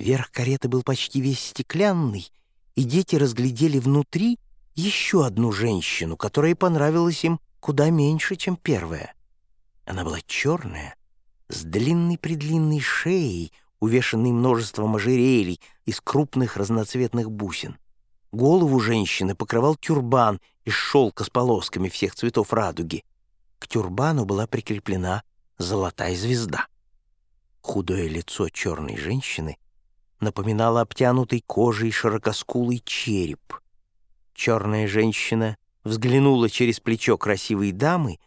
Верх кареты был почти весь стеклянный, и дети разглядели внутри еще одну женщину, которая понравилась им куда меньше, чем первая. Она была черная, с длинной-предлинной шеей, увешанной множеством ожерелий из крупных разноцветных бусин. Голову женщины покрывал тюрбан из шелка с полосками всех цветов радуги. К тюрбану была прикреплена золотая звезда. Худое лицо черной женщины напоминало обтянутый кожей широкоскулый череп. Черная женщина взглянула через плечо красивой дамы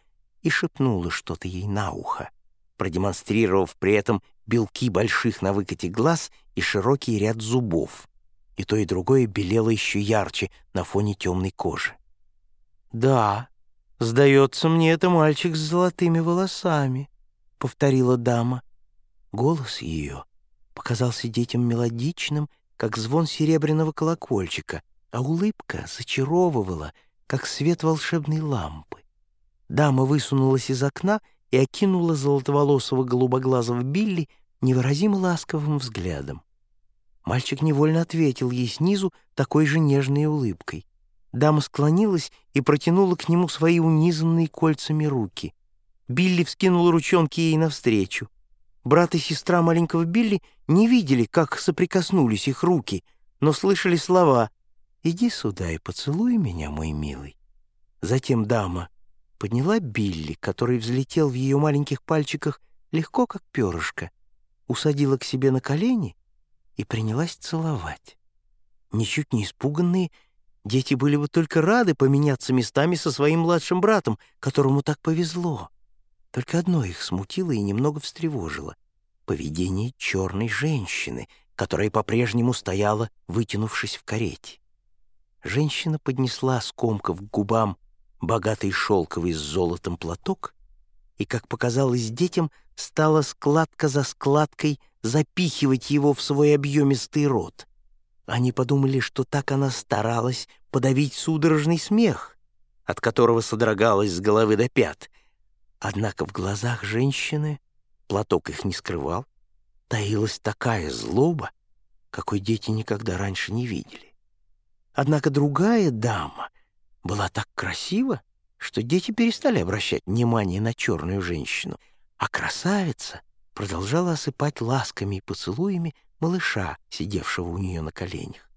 и шепнула что-то ей на ухо, продемонстрировав при этом белки больших на выкате глаз и широкий ряд зубов. И то, и другое белело еще ярче на фоне темной кожи. «Да, сдается мне, это мальчик с золотыми волосами», — повторила дама. Голос ее показался детям мелодичным, как звон серебряного колокольчика, а улыбка зачаровывала, как свет волшебной лампы. Дама высунулась из окна и окинула золотоволосого голубоглазого Билли невыразимо ласковым взглядом. Мальчик невольно ответил ей снизу такой же нежной улыбкой. Дама склонилась и протянула к нему свои унизанные кольцами руки. Билли вскинул ручонки ей навстречу. Брат и сестра маленького Билли не видели, как соприкоснулись их руки, но слышали слова «Иди сюда и поцелуй меня, мой милый». Затем дама подняла Билли, который взлетел в ее маленьких пальчиках легко, как перышко, усадила к себе на колени и принялась целовать. Ничуть не испуганные, дети были бы только рады поменяться местами со своим младшим братом, которому так повезло. Только одно их смутило и немного встревожило — поведение черной женщины, которая по-прежнему стояла, вытянувшись в карете. Женщина поднесла скомков к губам богатый шелковый с золотом платок и, как показалось детям, стала складка за складкой запихивать его в свой объемистый рот. Они подумали, что так она старалась подавить судорожный смех, от которого содрогалась с головы до пят. Однако в глазах женщины, платок их не скрывал, таилась такая злоба, какой дети никогда раньше не видели. Однако другая дама была так красива, что дети перестали обращать внимание на черную женщину, а красавица продолжала осыпать ласками и поцелуями малыша, сидевшего у нее на коленях.